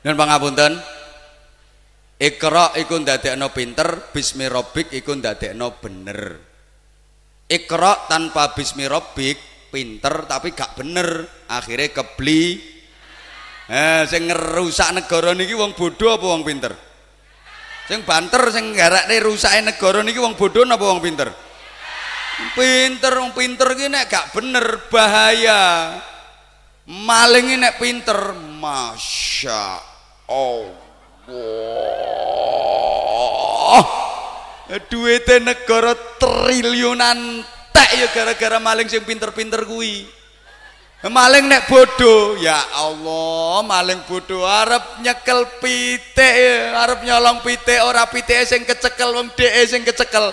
Dan pangapunten. Ikra iku ndadekno pinter, bismi rabbik iku ndadekno bener. Ikra tanpa bismi rabbik pinter tapi gak bener, akhirnya kebli. Eh, sing ngerusak negara niki wong bodoh apa wong pinter? Sing banter sing garakne rusake negara niki wong bodoh apa wong pinter? Pinter wong pinter ki nek gak bener bahaya. Maling nek pinter, masya Allah. Duitnya negara triliunan tek ya gara-gara maling sing pinter-pinter kuwi. Maling nek bodoh ya Allah maling bodoh arep nyekel pitik arep nyolong pitik ora pitik sing kecekel wong dhek sing kecekel.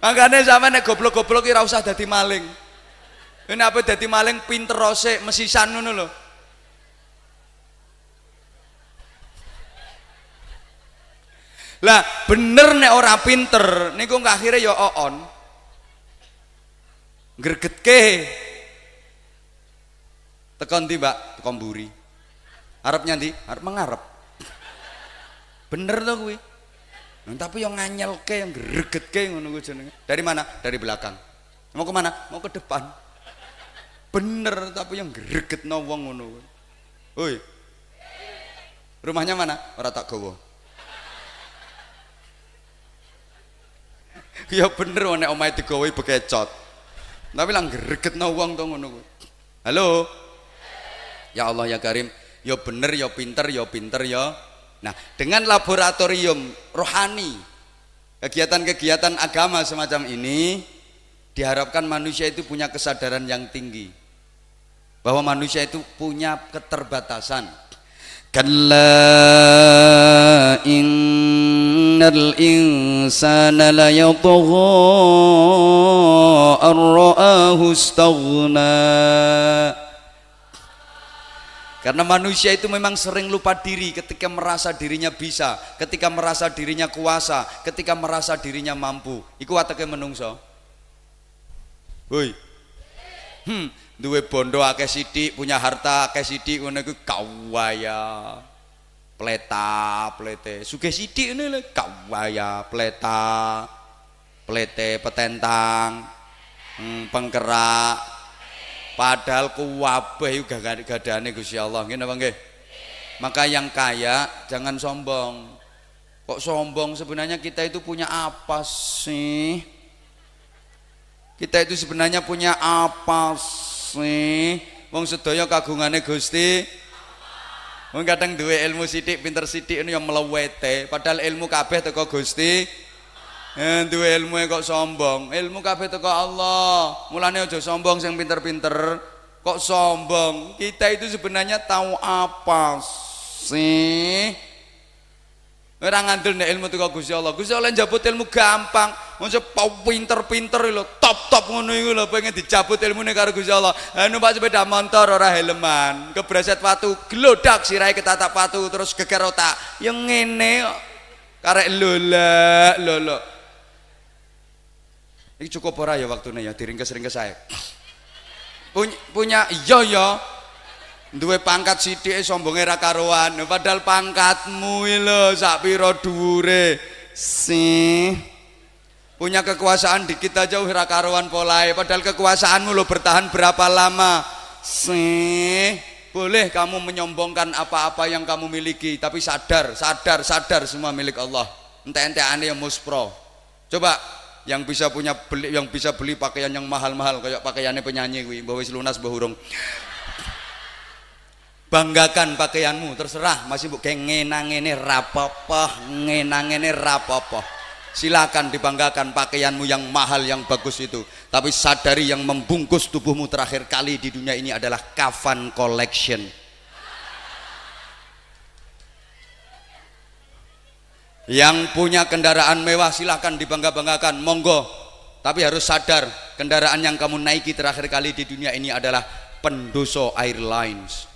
Makanya sama nek goblok-goblok kira usah dadi maling. Ini apa dadi maling pinter rose mesisan ngono lho. Lah bener nek ora pinter niku akhirnya ya oon. Gregetke. Tekan Mbak? Tekan mburi. Arep nyanti, arep mengarep. Bener to kuwi. Nah, tapi yang nganyelke yang gregetke ngono kuwi jenenge. Dari mana? Dari belakang. Mau ke mana? Mau ke depan bener tapi yang greget no wong ngono Oi. Rumahnya mana? Ora tak gowo. ya bener nek omahe digowo bekecot. Tapi lang greget no wong to ngono Halo. Ya Allah ya Karim, ya bener ya pinter ya pinter ya. Nah, dengan laboratorium rohani kegiatan-kegiatan agama semacam ini diharapkan manusia itu punya kesadaran yang tinggi bahwa manusia itu punya keterbatasan karena manusia itu memang sering lupa diri ketika merasa dirinya bisa, ketika merasa dirinya kuasa, ketika merasa dirinya mampu. Iku watake menungso. Hmm, duwe bondo akeh sithik, punya harta akeh sithik ngono iku kawaya. Pleta, plete. Sugih sithik ngene kawaya, pleta. Plete petentang. Hmm, pengkerak. Padahal kuwabeh iku gadane Gusti Allah. Ngene apa nggih? Maka yang kaya jangan sombong. Kok sombong sebenarnya kita itu punya apa sih? Kita itu sebenarnya punya apa sih? Sih wong sedaya kagungane Gusti. Wong kadang duwe ilmu sithik pinter sithik ini yang melewete. Padahal ilmu kabeh teko Gusti. Eh, duwe ilmu kok sombong. Ilmu kabeh teko Allah. Mulane aja sombong sing pinter-pinter. Kok sombong? Kita itu sebenarnya tahu apa sih Ora ngandel nek ilmu teko Gusti Allah. Gusti Allah njabut ilmu gampang. Masa pinter-pinter lho, top-top ngono iku lho pengen dicabut ilmune karo Gusti Allah. Ha numpak sepeda motor ora helman, kebreset watu, glodak sirahe ketatap watu terus geger otak. Yang ngene kok. Karek lola, lolo. Ini cukup ora ya waktunya ya, diringkes-ringkes saya. Punya, punya iya ya, duwe pangkat sithik sombonge ra karuan. Padahal pangkatmu lho sak pira dhuwure. Sih. Punya kekuasaan dikit aja ora karuan polae padahal kekuasaanmu lo bertahan berapa lama? Sih. Boleh kamu menyombongkan apa-apa yang kamu miliki tapi sadar sadar sadar semua milik Allah. Ente-ente aneh yang muspro coba yang bisa punya beli yang bisa beli pakaian yang mahal-mahal kayak pakaiannya penyanyi gue bawa lunas bahurung banggakan pakaianmu terserah. Masih bu kayak ngenang ini rapopo ngenang ini rapopo silakan dibanggakan pakaianmu yang mahal yang bagus itu. Tapi sadari yang membungkus tubuhmu terakhir kali di dunia ini adalah kafan collection. Yang punya kendaraan mewah silahkan dibangga-banggakan. Monggo. Tapi harus sadar kendaraan yang kamu naiki terakhir kali di dunia ini adalah pendoso airlines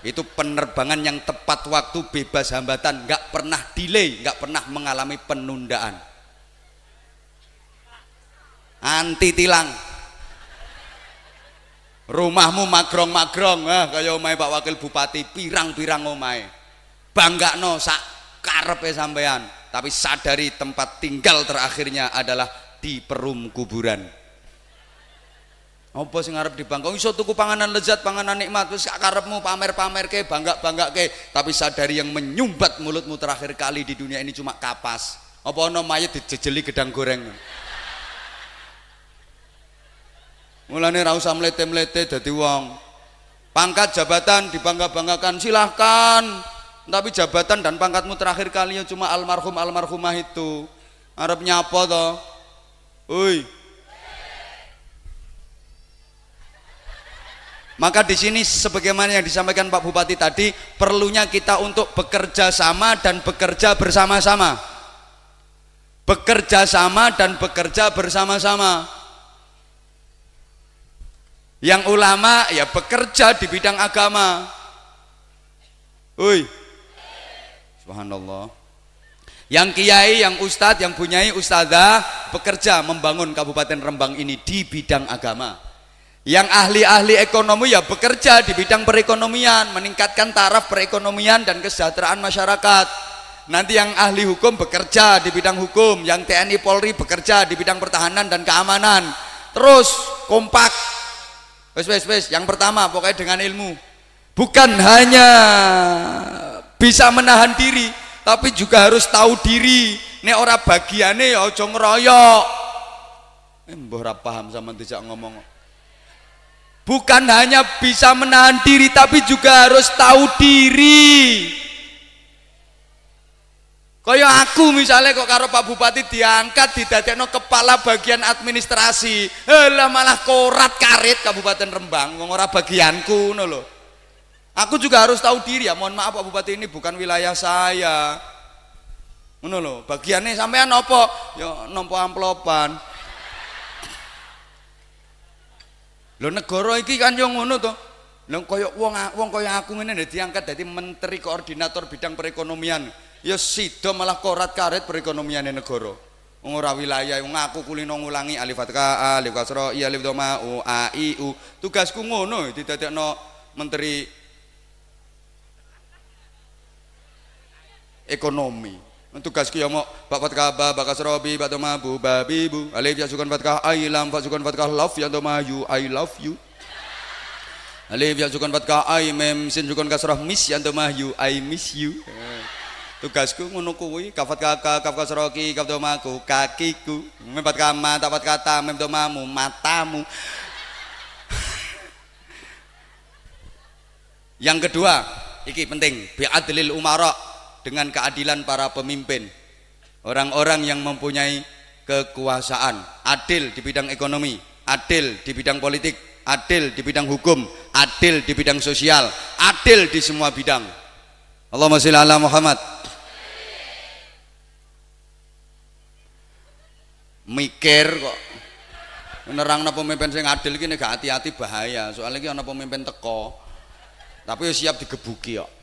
itu penerbangan yang tepat waktu bebas hambatan nggak pernah delay nggak pernah mengalami penundaan. Anti tilang. Rumahmu magrong-magrong ah kaya omahe Pak Wakil Bupati pirang-pirang omahe. Banggakno sak karepe sampean tapi sadari tempat tinggal terakhirnya adalah di perum kuburan apa sing arep dibangkong iso tuku panganan lezat panganan nikmat. Wis karepmu pamer-pamer ke bangga-bangga ke tapi sadari yang menyumbat mulutmu terakhir kali di dunia ini cuma kapas. Apa ono mayat dijejeli gedang goreng? Mulane ra usah mlete-mlete dadi wong. Pangkat jabatan dibangga-banggakan silahkan. Tapi jabatan dan pangkatmu terakhir kali ya cuma almarhum almarhumah itu. Arep nyapa to? Oi. Maka di sini sebagaimana yang disampaikan Pak Bupati tadi, perlunya kita untuk bekerja sama dan bekerja bersama-sama. Bekerja sama dan bekerja bersama-sama. Yang ulama ya bekerja di bidang agama. Oi. Subhanallah. Yang kiai, yang ustadz, yang punyai ustadzah bekerja membangun Kabupaten Rembang ini di bidang agama. Yang ahli-ahli ekonomi ya bekerja di bidang perekonomian, meningkatkan taraf perekonomian dan kesejahteraan masyarakat. Nanti yang ahli hukum bekerja di bidang hukum, yang TNI Polri bekerja di bidang pertahanan dan keamanan. Terus kompak. Wes wes wes, yang pertama pokoknya dengan ilmu. Bukan hanya bisa menahan diri, tapi juga harus tahu diri nek ora bagiane ya aja ngeroyok eh, mbah paham sama tidak ngomong bukan hanya bisa menahan diri tapi juga harus tahu diri kaya aku misalnya kok karo Pak Bupati diangkat didadekno kepala bagian administrasi lah malah korat karet Kabupaten Rembang wong ora bagianku ngono lho Aku juga harus tahu diri ya. Mohon maaf Pak Bupati ini bukan wilayah saya. Ngono lho, bagiannya sampean apa? Ya nampa amplopan. Lho negara iki kan yo ngono to. Lho kaya wong wong kaya aku ngene diangkat dadi menteri koordinator bidang perekonomian. Ya sida malah korat karet perekonomiane negara. Wong ora wilayah wong aku kulino ngulangi alif fathah alif kasra ya alif dhamma u a i u. Tugasku ngono didadekno menteri ekonomi tugasku ya mau bak fatkah ba bakas robi bak doma bu babi bu. Alif ya sukan fatkah I lam fat sukan fatkah love ya doma you I love you. Alif ya sukan fatkah I mem sin sukan kasrah miss ya doma you I miss you. Tugasku ngono kuwi kafat kakak kaf kasrah ki kaf domaku kakiku. Mem fatkah ma tak kata mem domamu matamu. Yang kedua iki penting bi adlil umara dengan keadilan para pemimpin. Orang-orang yang mempunyai kekuasaan adil di bidang ekonomi adil di bidang politik adil di bidang hukum adil di bidang sosial adil di semua bidang. Allahumma sholli ala Muhammad. Mikir kok. Nerang pemimpin sing adil ini gak hati-hati bahaya soalnya ini ana pemimpin teko. Tapi siap digebuki kok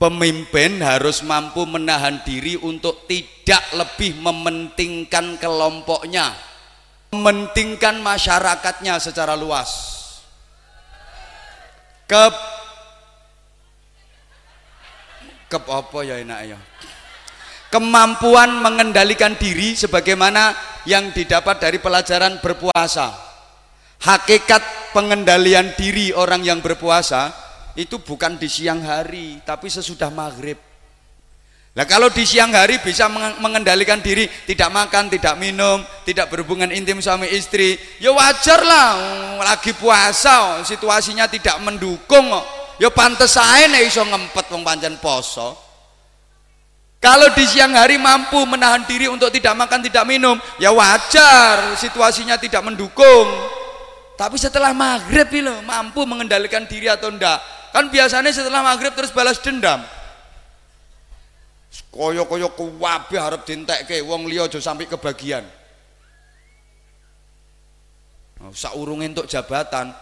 Pemimpin harus mampu menahan diri untuk tidak lebih mementingkan kelompoknya, mementingkan masyarakatnya secara luas. Ke ke apa ya enak ya? Kemampuan mengendalikan diri sebagaimana yang didapat dari pelajaran berpuasa. Hakikat pengendalian diri orang yang berpuasa itu bukan di siang hari tapi sesudah maghrib Nah kalau di siang hari bisa mengendalikan diri tidak makan, tidak minum, tidak berhubungan intim suami istri, ya wajar lah, lagi puasa, situasinya tidak mendukung, ya pantas saya nih iso ngempet wong poso. Kalau di siang hari mampu menahan diri untuk tidak makan, tidak minum, ya wajar, situasinya tidak mendukung. Tapi setelah maghrib loh, mampu mengendalikan diri atau enggak, Kan biasanya setelah maghrib terus balas dendam. Koyo-koyo kuwabe harap dintekke wong liya aja sampai kebagian. Oh, saurunge untuk jabatan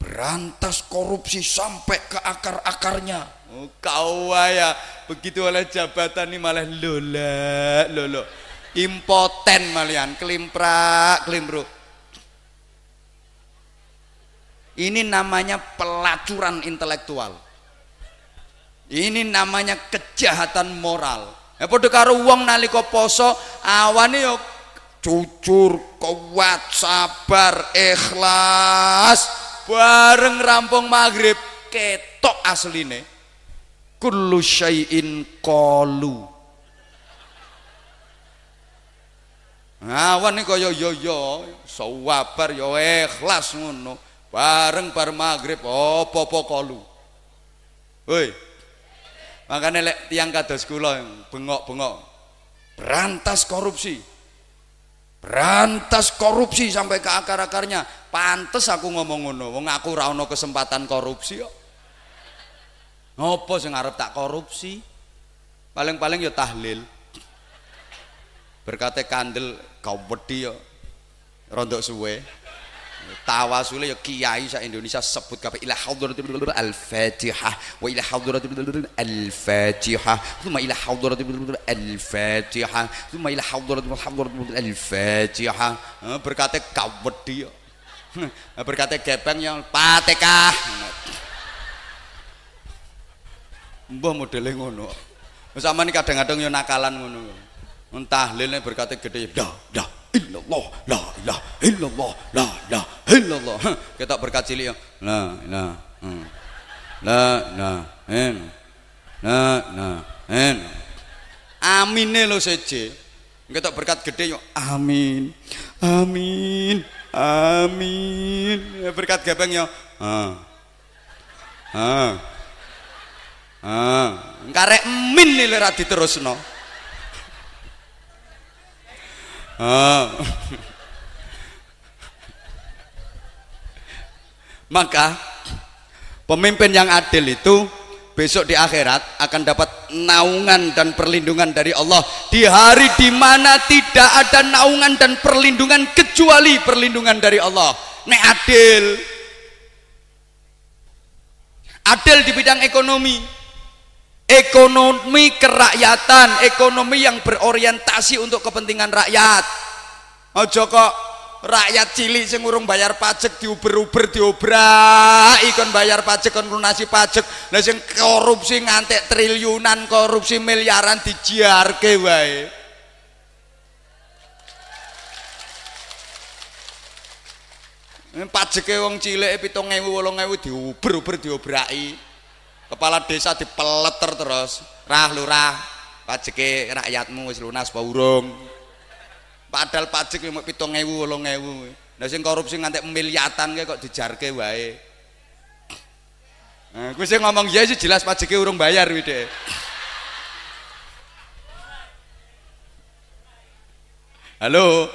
berantas korupsi sampai ke akar-akarnya. Oh, kau ya begitu oleh jabatan ini malah lola lolo. impoten malian kelimprak kelimbruk ini namanya pelacuran intelektual. Ini namanya kejahatan moral. Ya padha karo wong nalika poso awane yo jujur kuat sabar ikhlas bareng rampung maghrib ketok asline. Kullu syai'in qalu. Ngawan nih kaya yo yo sawabar yo ikhlas ngono. Bareng bar maghrib apa-apa kalu. Woi. Makanya lek tiang kados kula bengok-bengok. Berantas korupsi. Berantas korupsi sampai ke akar-akarnya. Pantes aku ngomong ngono, wong aku ora ana kesempatan korupsi kok. Ngopo sing arep tak korupsi? Paling-paling ya tahlil. Berkate kandel kau wedi ya suwe tawasule ya kiai sa Indonesia sebut kabeh ila hadratil al-fatihah wa ila hadratil al-fatihah thumma ila hadratil al-fatihah thumma ila hadratil hadratil al-fatihah berkate kau wedi ya berkate gepeng yang patekah mbah modele ngono. Ini kadang-kadang yo nakalan ngono. Tahlilnya berkata gede dah dah illallah la ilah illallah la la illallah. Kita berkat cilik ya. La la hmm. la la en la la en amine lo seje kita berkat gede yo. Amin amin amin. Berkat gabeng yo. Ah ah ah karek min nih diterusno Ah. Maka pemimpin yang adil itu besok di akhirat akan dapat naungan dan perlindungan dari Allah di hari di mana tidak ada naungan dan perlindungan kecuali perlindungan dari Allah. Nek adil. Adil di bidang ekonomi, ekonomi kerakyatan ekonomi yang berorientasi untuk kepentingan rakyat. Ojo kok rakyat cilik sing urung bayar pajak diuber-uber diobrak. Ikon bayar pajak kon lunasi pajak. Lah sing korupsi ngantek triliunan korupsi miliaran dijiarke wae. Pajake wong cilik 7000 8000 diuber-uber diobraki kepala desa dipeleter terus. Rah lurah pajeke rakyatmu wis lunas apa urung. Padahal pajak yang pitung ewu wolong ewu. Nah sing korupsi ngantek miliatan kok dijarke wae. Nah gue sih ngomong ya sih jelas pajaknya urung bayar wide halo?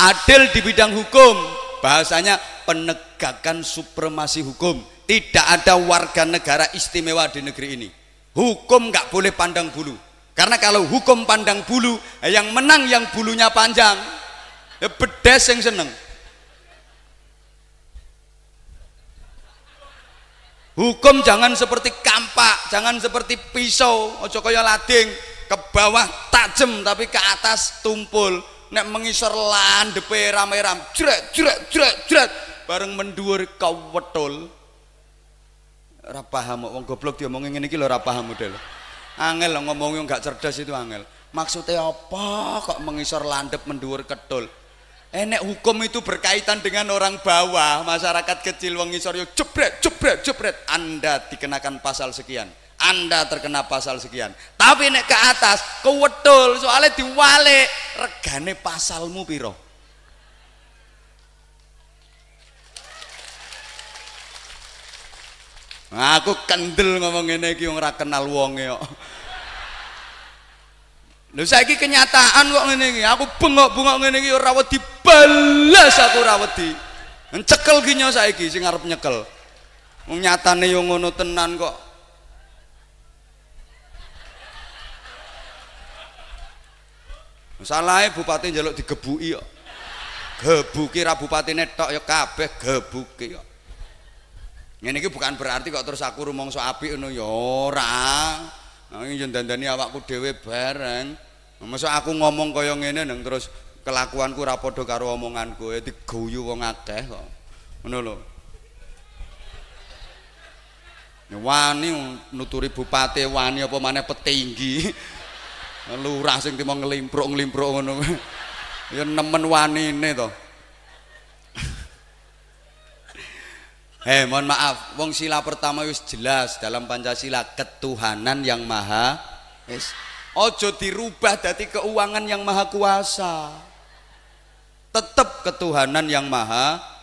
Adil di bidang hukum. Bahasanya penegakan supremasi hukum tidak ada warga negara istimewa di negeri ini. Hukum nggak boleh pandang bulu. Karena kalau hukum pandang bulu yang menang yang bulunya panjang ya bedes yang seneng. Hukum jangan seperti kampak jangan seperti pisau ojo kaya lading ke bawah tajam tapi ke atas tumpul. Nek mengisor landepe rame-ram jret jret jret jret bareng mendur kau wetul ora paham wong goblok diomongin ngene iki lho ora paham model. Angel lho ngomong yang gak cerdas itu angel. Maksudnya apa kok mengisor landep menduur ketul enek hukum itu berkaitan dengan orang bawah. Masyarakat kecil wong ngisor yo jebret jebret jebret. Anda dikenakan pasal sekian. Anda terkena pasal sekian. Tapi nek ke atas kewedul soalnya diwale regane pasalmu piro aku kendel ngomong ini iki ora kenal wonge kok. Lho saiki kenyataan kok ngene iki. Aku bengok-bengok ngene iki ora wedi balas aku ora wedi. Ncekel ki nyo saiki sing arep nyekel. Wong nyatane yo ngono tenan kok. Salahe bupati njaluk digebuki kok. Gebuki ra bupatine tok ya kabeh gebuki kok. Ngene iki bukan berarti kok terus aku rumangsa apik ngono ya ora. Nang yo dandani awakku dhewe bareng. Masa aku ngomong kaya ngene nang terus kelakuanku ra padha karo omonganku, ya diguyu wong akeh kok. Ngono lho. Wani nuturi bupati wani apa maneh petinggi. Lurah sing timong ngelimpruk-ngelimpruk ngono. Ya nemen wanine to. Eh, mohon maaf, wong sila pertama wis jelas dalam Pancasila ketuhanan yang maha wis ojo dirubah dari keuangan yang maha kuasa. Tetap ketuhanan yang maha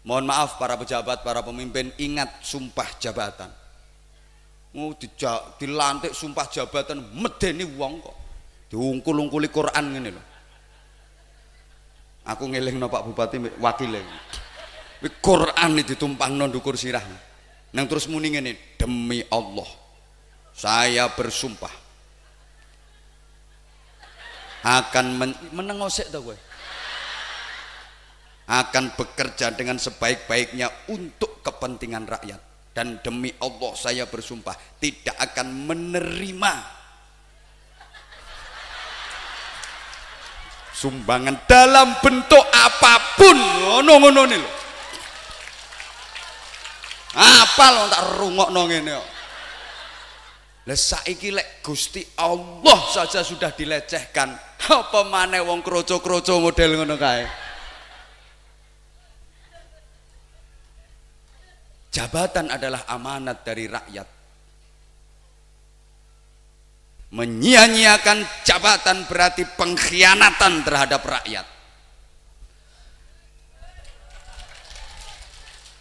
Mohon maaf para pejabat, para pemimpin ingat sumpah jabatan. Dijak, dilantik sumpah jabatan medeni wong kok. Diungkul-ungkuli Quran ngene lho. Aku ngelingno Pak Bupati wakile. Quran ditumpangno ndukur sirah. Nang terus muni ngene, demi Allah saya bersumpah akan men menengosek to kowe? Akan bekerja dengan sebaik-baiknya untuk kepentingan rakyat. Dan demi Allah saya bersumpah tidak akan menerima sumbangan dalam bentuk apa pun. Ngono ngono nih apa lo tak rungok ngene kok lah saiki lek Gusti Allah saja sudah dilecehkan apa maneh wong kroco-kroco model ngono kae Jabatan adalah amanat dari rakyat. Menyia-nyiakan jabatan berarti pengkhianatan terhadap rakyat.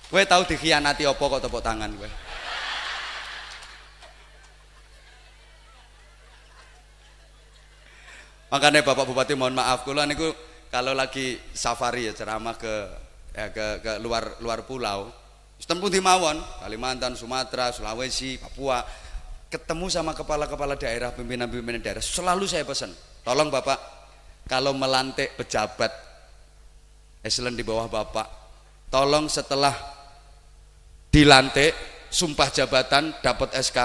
Gue tahu dikhianati apa kok tepuk tangan gue. Makanya Bapak Bupati mohon maaf kula niku kalau lagi safari ya ceramah ke ya, ke, ke luar luar pulau Sistem pun mawon, Kalimantan, Sumatera, Sulawesi, Papua, ketemu sama kepala-kepala daerah, pimpinan-pimpinan daerah, selalu saya pesan, tolong Bapak, kalau melantik pejabat eselon di bawah Bapak, tolong setelah dilantik, sumpah jabatan, dapat SK,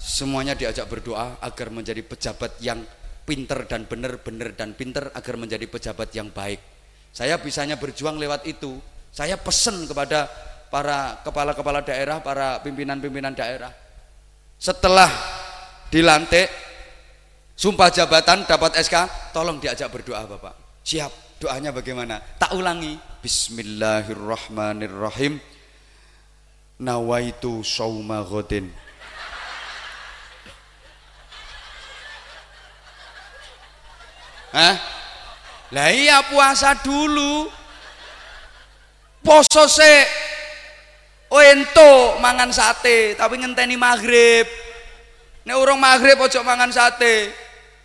semuanya diajak berdoa agar menjadi pejabat yang pinter dan benar, benar dan pinter agar menjadi pejabat yang baik. Saya bisanya berjuang lewat itu. Saya pesan kepada para kepala-kepala daerah, para pimpinan-pimpinan daerah. Setelah dilantik, sumpah jabatan dapat SK, tolong diajak berdoa Bapak. Siap, doanya bagaimana? Tak ulangi. Bismillahirrahmanirrahim. Nawaitu sauma godin. Hah? Lah iya puasa dulu. Poso se Oh ento mangan sate tapi ngenteni maghrib. Nek urung maghrib ojo mangan sate.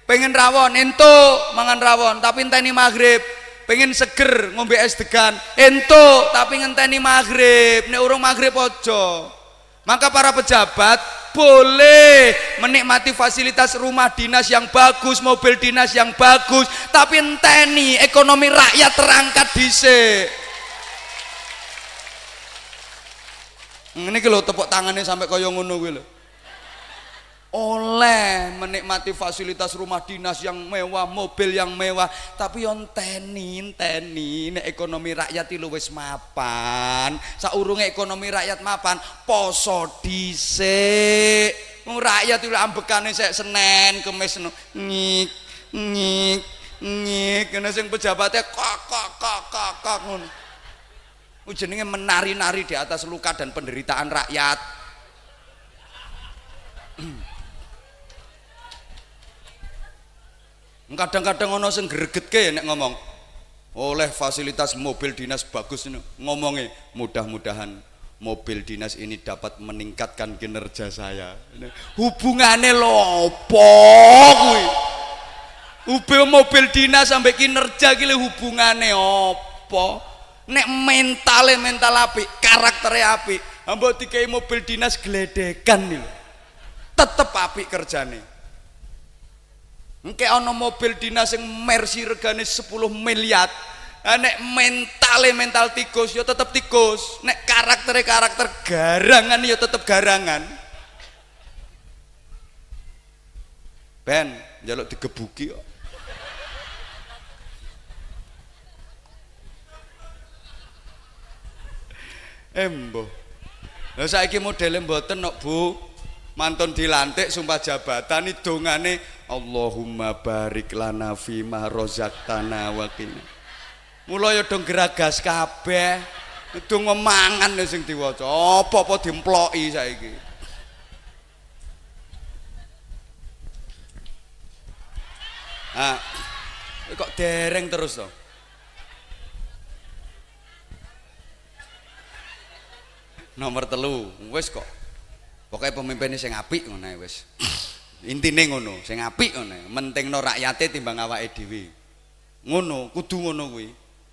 Pengen rawon ento mangan rawon tapi ngenteni maghrib. Pengen seger ngombe es degan ento tapi ngenteni maghrib. Nek urung maghrib ojo. Maka para pejabat boleh menikmati fasilitas rumah dinas yang bagus, mobil dinas yang bagus, tapi enteni ekonomi rakyat terangkat dhisik. Ini kalau tepuk tangannya sampai kaya ngono kuwi Oleh menikmati fasilitas rumah dinas yang mewah, mobil yang mewah, tapi yon teni teni nek ekonomi rakyat itu wis mapan. Saurunge ekonomi rakyat mapan, poso dhisik. Rakyat itu ambekane sek Senin, Kamis ngik ngik ngik kena sing pejabatnya kok kok kok kok kok jenenge menari-nari di atas luka dan penderitaan rakyat kadang-kadang ono sing gregetke nek ngomong oleh fasilitas mobil dinas bagus ini. Ngomongnya mudah-mudahan mobil dinas ini dapat meningkatkan kinerja saya. Hubungannya lopo kuwi? Mobil dinas sampai kinerja gile hubungannya opo? Nek mentale mental api karakternya api mbok dikai mobil dinas geledekan nih tetep api kerjane engke ono mobil dinas yang mercy regane 10 miliar nek mentale mental tikus ya tetep tikus nek karakternya karakter garangan ya tetep garangan Ben njaluk digebuki kok. Embo. Lah saiki modele mboten kok, Bu. Mantun dilantik sumpah jabatan iki dongane Allahumma barik lana fi ma razaqtana wa qina. Mula ya dong geragas kabeh. Dong memangan sing diwaca. Apa-apa dimploki saiki. Ah. Kok dereng terus to? nomor telu wis kok pokoknya pemimpinnya sing apik ngono wis. Intine ngono sing apik ngono mentingno rakyate timbang awake dhewe. Ngono kudu ngono kuwi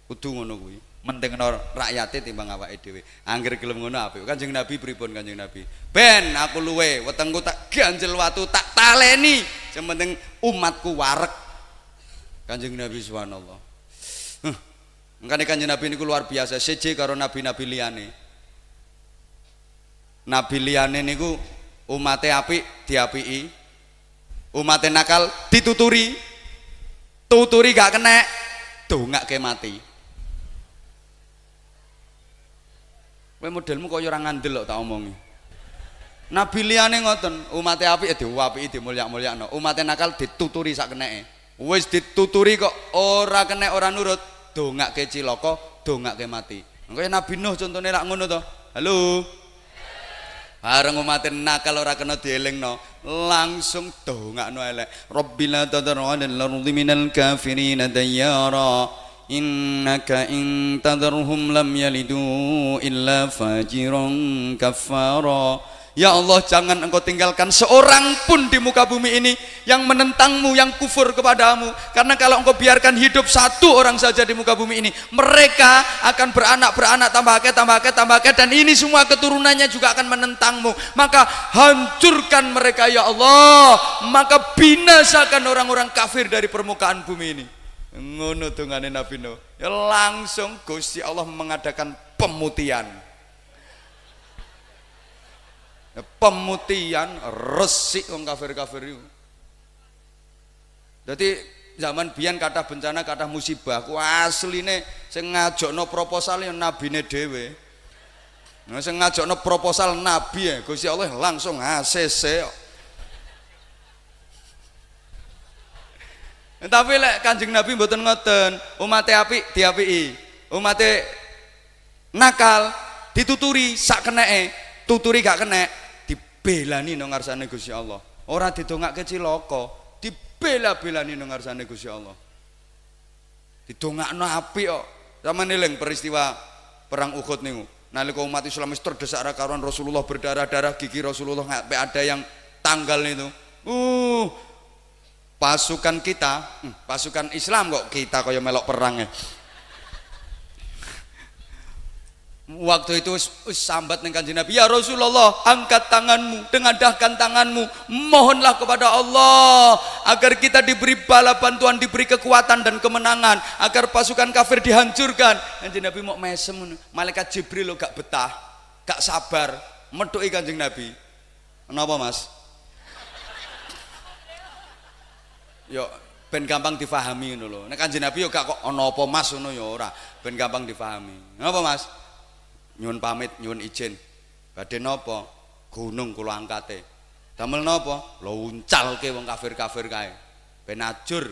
kudu ngono kuwi. Mentingno rakyate timbang awake dhewe. Angger gelem ngono apik. Kanjeng nabi pripun kanjeng nabi? Ben aku luwe wetengku tak ganjel watu tak taleni. Sing umatku warek. Kanjeng nabi subhanallah. Huh. Makanya kanjeng Nabi ini luar biasa, seje karo nabi-nabi liyane. Nabi liyane niku umate apik diapiki. Umate nakal dituturi. Tuturi gak kena, dongake mati. Kowe modelmu kaya ora ngandel kok tak omongi. Nabi liyane ngoten, umate apik ya diapiki dimulyak-mulyakno. Umate nakal dituturi sak keneke. Wis dituturi kok ora kena ora nurut, dongake cilaka, dongake mati. Kaya Nabi Nuh contone lak ngono to. Halo. Bareng umat nakal ora kena dielingno, langsung dongakno elek. Rabbila tadru 'alal ardi minal kafirin dayyara. Innaka in tadruhum lam yalidu illa fajiran kafara. Ya Allah jangan engkau tinggalkan seorang pun di muka bumi ini yang menentangmu, yang kufur kepadamu. Karena kalau engkau biarkan hidup satu orang saja di muka bumi ini, mereka akan beranak, beranak, tambah ke, tambah ke, tambah ke, dan ini semua keturunannya juga akan menentangmu. Maka hancurkan mereka ya Allah. Maka binasakan orang-orang kafir dari permukaan bumi ini. Ngono Nabi Nuh. Ya langsung Gusti Allah mengadakan pemutihan pemutihan resik wong kafir-kafir itu. Jadi zaman biyen kata bencana kata musibah ku asline sing proposal yang nabine dhewe. Nah sing ngajokno proposal nabi ya Gusti Allah langsung ACC tapi lek kanjeng nabi mboten ngoten umate apik diapiki. Umate nakal dituturi sak keneke tuturi gak kenek dibelani nang ngarsane Gusti Allah. Ora didongake cilaka, dibela-belani nang ngarsane Gusti Allah. Didongakno apik kok. Sama eling peristiwa perang Uhud niku. Nalika umat Islam wis terdesak karuan Rasulullah berdarah-darah gigi Rasulullah sampai ada yang tanggal itu. Uh, pasukan kita, hmm, pasukan Islam kok kita kaya melok perang ya. Waktu itu sambat dengan kanjeng Nabi, "Ya Rasulullah, angkat tanganmu, dengadahkan tanganmu, mohonlah kepada Allah agar kita diberi bala bantuan, diberi kekuatan dan kemenangan, agar pasukan kafir dihancurkan." Kanjeng Nabi mau mesem, malaikat Jibril lo gak betah, gak sabar, metuki kanjeng Nabi. Kenapa, Mas? Yo ben gampang difahami ngono lho. Nabi yo gak kok ana apa Mas ngono ya ora, ben gampang difahami. Kenapa, Mas? Nyuwun pamit nyuwun izin badhe napa? Gunung kula angkate. Damel napa? Lho uncalke wong kafir-kafir kae. Ben ajur.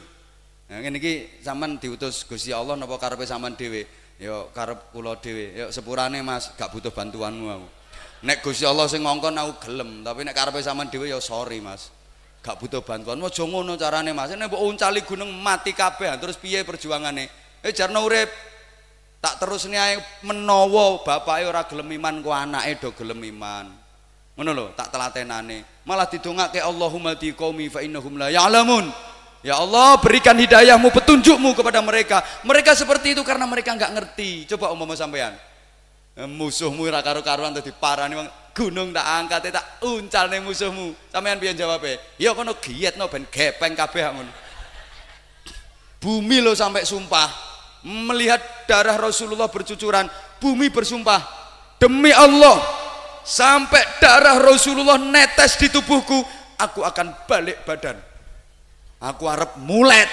Nah ngene iki sampean diutus Gusti Allah napa karepe sampean dhewe? Ya karep kula dhewe. Ya sepurane Mas gak butuh bantuanmu aku. Nek Gusti Allah sing ngongkon aku gelem tapi nek karepe sampean dhewe ya sorry Mas. Gak butuh bantuan aja ngono carane Mas. Nek mbok uncali gunung mati kabeh terus piye perjuangane? Eh jarno urip tak terus ae menawa bapake ora gelem iman ku anake do gelem iman. Ngono lho tak telatenane. Malah didongake Allahumma di qaumi fa innahum la ya'lamun. Ya Allah berikan hidayahmu petunjukmu kepada mereka. Mereka seperti itu karena mereka enggak ngerti. Coba umpama sampean. Eh, musuhmu ora karo-karuan dadi parani wong gunung tak angkat tak uncalne musuhmu. Sampean piye jawabe? Ya kono gietno ben gepeng kabeh bumi lo sampai sumpah melihat darah Rasulullah bercucuran bumi bersumpah demi Allah sampai darah Rasulullah netes di tubuhku aku akan balik badan Aku arep mulet.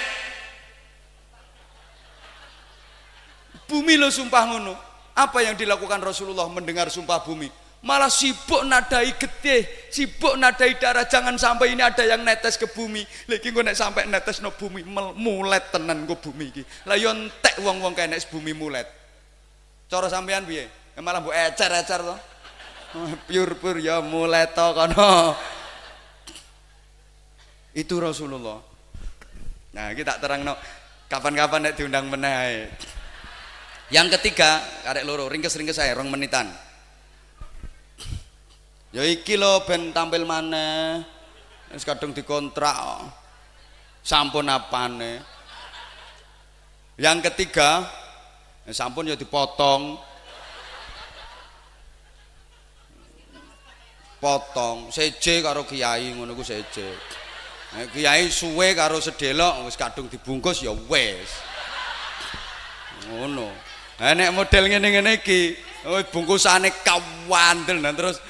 Bumi lo sumpah ngono. Apa yang dilakukan Rasulullah mendengar sumpah bumi? Malah sibuk nadai getih, sibuk nadai darah. Jangan sampai ini ada yang netes ke bumi. Lagi gue nek sampai netes no bumi, mulet tenan gue bumi ki. Lah yon tek wong-wong kene bumi mulet. Cara sampean piye? Ya malah mbok ecer-ecer to. Pure-pure ya mulet to kono. Itu Rasulullah. Nah, kita terang no. Kapan-kapan nek diundang meneh yang ketiga karek loro ringkes-ringkes saya rong menitan ya iki lo ben tampil mana wis kadung dikontrak sampun apane? Yang ketiga sampun ya dipotong. Potong. Seje karo kiai ngono ku seje kiai suwe karo sedelok wis kadung dibungkus ya wis. Ngono. Nek model ngene-ngene iki oh bungkusane kawandel terus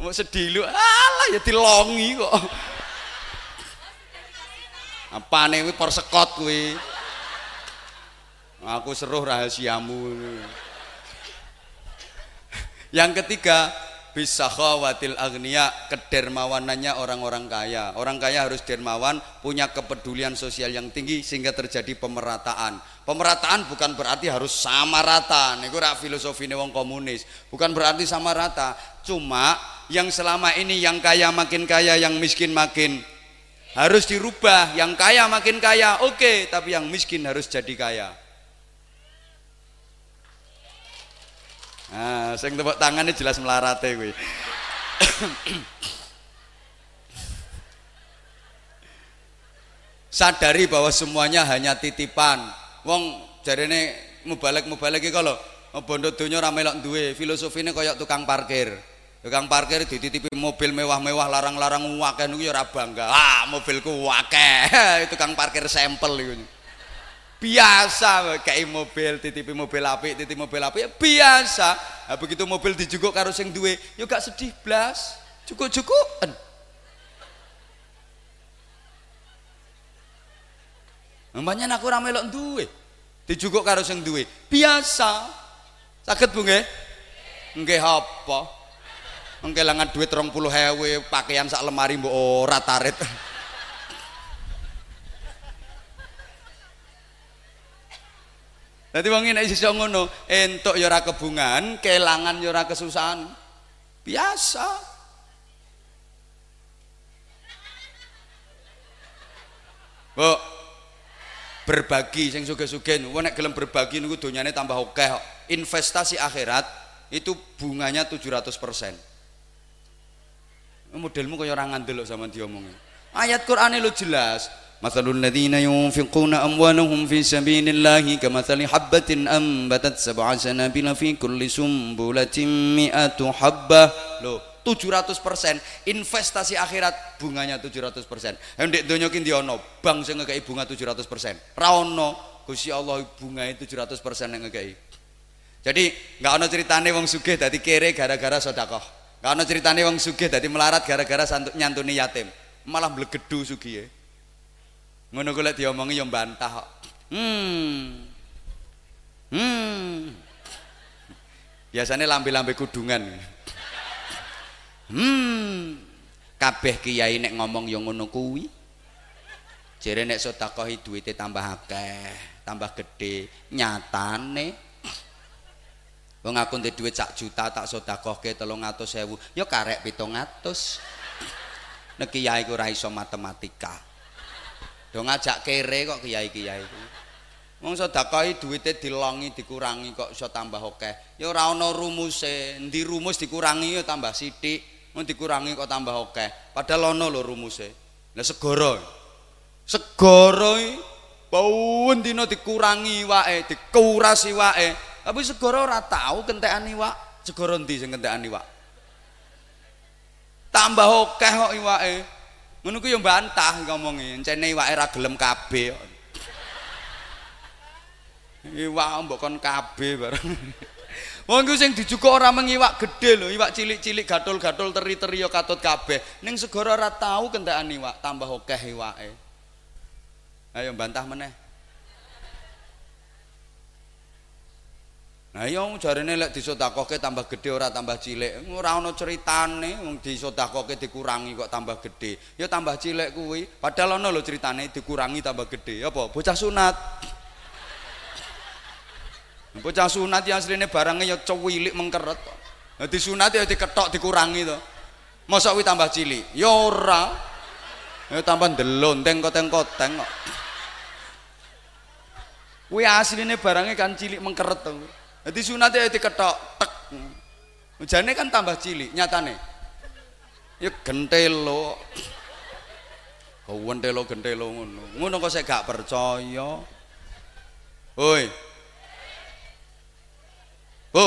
mau sedilu alah ya dilongi kok. Apane kuwi persekot kuwi? Aku seruh rahasiamu. Yang ketiga bisa khawatil agnia kedermawanannya orang-orang kaya. Orang kaya harus dermawan punya kepedulian sosial yang tinggi sehingga terjadi pemerataan pemerataan bukan berarti harus sama rata. Niku rak filosofi wong komunis. Bukan berarti sama rata. Cuma yang selama ini yang kaya makin kaya yang miskin makin. Harus dirubah. Yang kaya makin kaya oke. Okay, tapi yang miskin harus jadi kaya. Nah, sing tepuk tangannya jelas melarate kuwi. Sadari bahwa semuanya hanya titipan. Wong jarene mubalek-mubalek iki kalau bondo donya ora melok duwe, filosofine kaya tukang parkir. Tukang parkir dititipi mobil mewah-mewah larang-larang akeh niku ya ora bangga. Ah, mobilku akeh. tukang parkir sampel iku biasa kayak mobil titipi mobil api titip mobil api biasa nah, begitu mobil dijuguk karo sing duwe yo gak sedih blas cukup-cukupan Namanya aku rame melok duwe. Dijuguk karo sing duwe. Biasa. Sakit Bu nggih? Nggih apa? Mengkelangan duit 20.000 pakaian sak lemari mbok ora tarit. Dadi wong nek iso ngono, entuk ya ora kebungan, kelangan ya ora kesusahan. Biasa. Bu, berbagi sing sugih-sugih niku nek gelem berbagi niku donyane tambah akeh. Investasi akhirat itu bunganya 700%. Modelmu kaya ora ngandel kok sampean diomongi. Ayat Qur'ane lo jelas, مثل الذين ينفقون أموالهم في سبيل الله كمثل حبة أنبتت سبع سنابل في كل سنبلة مئة حبة loh 700 persen. Investasi akhirat bunganya 700 persen. Hendek donya ki ono? Bank sing bunga 700 persen. Raono Gusti Allah bunganya 700 persen yang ngekei jadi nggak ono ceritane wong sugih dadi kere gara-gara sodakoh nggak ono ceritane wong sugih dadi melarat gara-gara nyantuni yatim. Malah blegedu sugih ya ngono kuwi lek diomongi ya bantah hmm. Hmm. Biasanya lambe-lambe kudungan hmm. Kabeh kiai nek ngomong yang ngono kuwi. Jere nek sedekah duwite tambah akeh tambah gede nyatane. Wong aku ndek dhuwit sak juta tak sedekahke 300.000 ya karek 700 nek kiai ku ora iso matematika. Do ngajak kere kok kiai-kiai iku wong sedekahi duwite dilongi dikurangi kok iso tambah akeh. Ya ora ana rumuse endi rumus dikurangi ya tambah sithik mau dikurangi kok tambah akeh. Padahal ana lho rumuse lah segara. Segara baun dina dikurangi wae dikurasi wae tapi segara ora tau kentekan iwak. Segara endi sing kentekan iwak? Tambah akeh kok iwake. Ngono ku yo bantah ngomongi. Encene iwake ra gelem kabeh. Iwak mbok kon kabeh bareng wong ku sing dijukuk ora mengiwak gede lho iwak cilik-cilik gatul-gatul teri-teri yo katut kabeh ning segara ora tau kentekan iwak tambah akeh iwake Ayo bantah meneh. Nah iya jarene lek disedekahke tambah gede ora tambah cilik. Ora ana critane wong disedekahke dikurangi kok tambah gede. Ya tambah cilik kuwi. Padahal ana lho critane dikurangi tambah gede. Apa? Bocah sunat. Bocah sunat ya asline barangnya ya cewilik mengkeret. Nah disunat ya diketok dikurangi to. Masa kuwi tambah cilik? Ya ora. Ya tambah ndelonteng koteng-koteng kok. Kuwi asline barangnya kan cilik mengkeret to. Jadi sunat ya diketok tek. Jane kan tambah cilik nyatane. Ya gentelo. Gentelo gentelo ngono. Ngono kok saya gak percaya. Woi. Bu.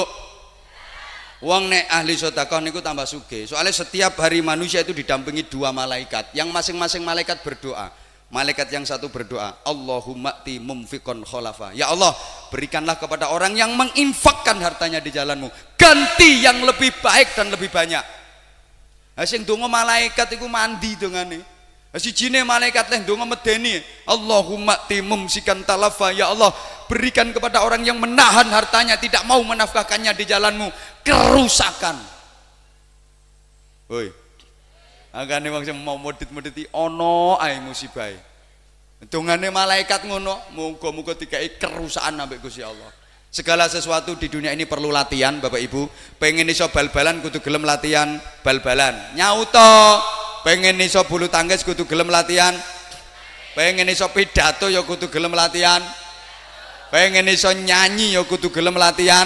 Wong nek ahli sedekah niku tambah sugih. Soalnya setiap hari manusia itu didampingi dua malaikat yang masing-masing malaikat berdoa. Malaikat yang satu berdoa, Allahumma ti mumfikon kholafa. Ya Allah, berikanlah kepada orang yang menginfakkan hartanya di jalanmu. Ganti yang lebih baik dan lebih banyak. Nah, sing malaikat itu mandi dongane. Nah, si jine malaikat leh donga medeni. Allahumma ti mumsikan talafa. Ya Allah, berikan kepada orang yang menahan hartanya tidak mau menafkahkannya di jalanmu kerusakan. Woi, Agane wong sing mau modit-moditi ana ae musibah. Dongane malaikat ngono, muga-muga dikai kerusakan ambek Gusti Allah. Segala sesuatu di dunia ini perlu latihan, Bapak Ibu. Pengen iso bal-balan kudu gelem latihan bal-balan. Nyauto, pengen iso bulu tangkis kudu gelem latihan. Pengen iso pidato ya kudu gelem latihan. Pengen iso nyanyi ya kudu gelem latihan.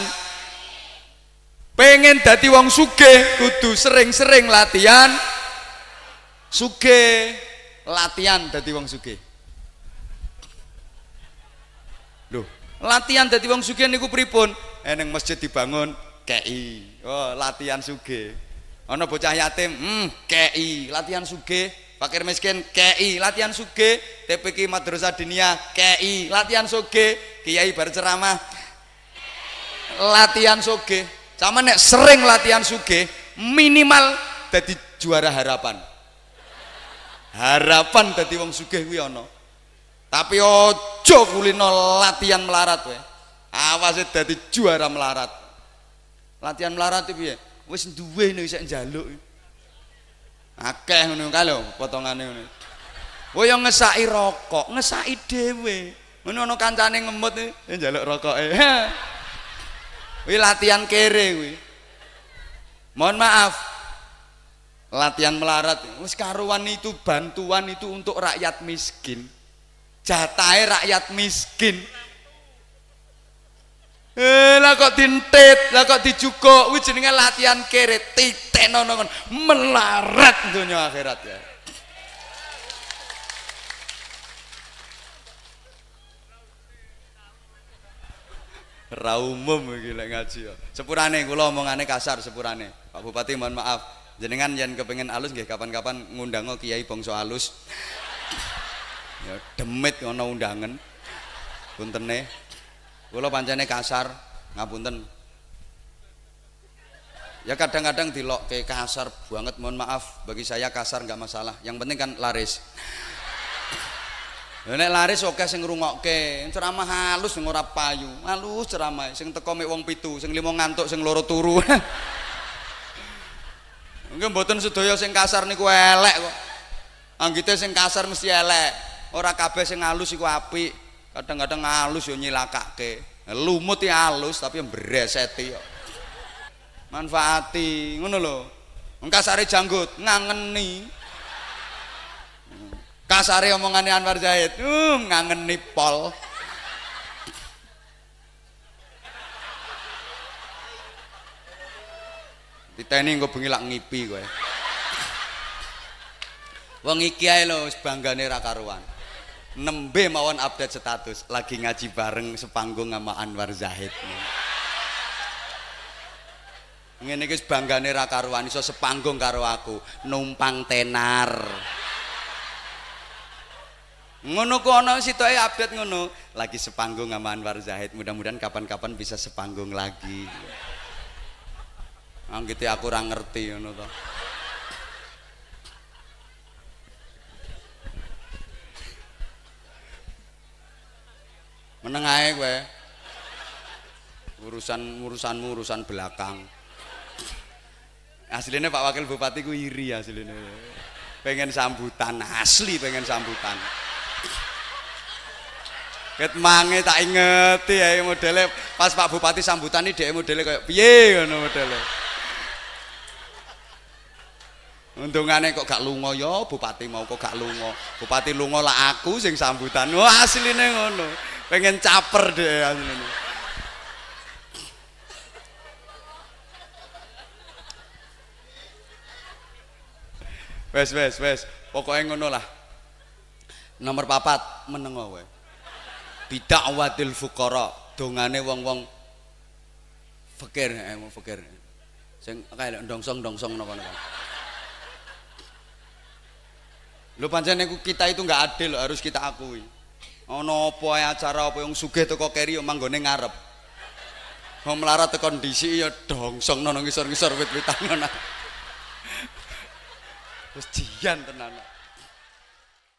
Pengen dadi wong sugih kudu sering-sering latihan suge latihan dadi wong suge Loh, latihan dadi wong suge niku pripun? Eneng masjid dibangun KI. Oh, latihan suge. Ana bocah yatim, hmm, KI, latihan suge. Fakir miskin KI, latihan suge. TPK Madrasah Dinia KI, latihan suge. Kiai berceramah latihan suge. Sama nek sering latihan suge, minimal jadi juara harapan harapan dadi wong sugih kuwi tapi aja kulino latihan melarat wae awas dadi juara melarat latihan melarat itu piye wis duwe nek isek njaluk. Akeh ngono kae lho potongane ngono. Kowe yo ngesaki rokok ngesaki dhewe. Ngono ana kancane ngemut njaluk rokoke. Kuwi latihan kere kuwi. Mohon maaf. Latihan melarat. Wis karuan itu bantuan itu untuk rakyat miskin. Jatahe rakyat miskin eh lah kok dintit lah kok dijukuk wis jenenge latihan kere titekno nongon. Melarat dunia akhirat ya. Ra umum iki lek ngaji ya. Sepurane kula omongane kasar sepurane. Pak Bupati mohon maaf. Jenengan yang kepengen alus nggih kapan-kapan ngundang kiai bangsa alus. Ya demit ngono undangan. Puntene kula pancene kasar ngapunten ya kadang-kadang dilok ke kasar banget mohon maaf bagi saya kasar nggak masalah yang penting kan laris nek laris oke sing ngrungokke, ceramah halus sing ora payu. Halus ceramah sing teko mek wong pitu, sing limo ngantuk, sing loro turu. Mungkin mboten sedaya sing kasar niku elek kok. Anggite sing kasar mesti elek. Ora kabeh sing halus iku apik. Kadang-kadang halus yo nyilakake. Lumut ya halus tapi mbreseti kok. Manfaati, ngono lho. Wong kasare janggut, ngangeni. Kasare omongane Anwar Zahid, uh, ngangeni pol. Diteni engko bengi lak ngipi kowe. Wong iki ae lho wis karuan. Nembe mawon update status lagi ngaji bareng sepanggung sama Anwar Zahid. Ngene wis banggane ra karuan iso sepanggung karo aku, numpang tenar. Ngono ku ana sitoke update ngono, lagi sepanggung sama Anwar Zahid. Mudah-mudahan kapan-kapan bisa sepanggung lagi. Anggite aku ora ngerti ngono to. Meneng ae kowe urusan urusanmu urusan belakang aslinya Pak Wakil Bupati ku iri aslinya pengen sambutan asli pengen sambutan Ket mange tak ingeti ya modele pas Pak Bupati sambutan dia modele kayak piye ngono modele. Untungane kok gak lunga ya bupati mau kok gak lunga. Bupati lunga lah aku sing sambutan. Wah asline ngono. Pengen caper deh asline. Wes wes wes, pokoknya ngono lah. Nomor papat menengo wae. Bidakwatil fuqara, dongane wong-wong fakir, eh wong fakir. Sing kaya ndongsong-ndongsong napa-napa. Lho pancen kita itu nggak adil harus kita akui. Ono apa acara apa yang sugih teko keri yo manggone ngarep. Mau melarat teko ndisi ya dongsong nono ngisor-ngisor wit-witan ngono. Wis jian tenan.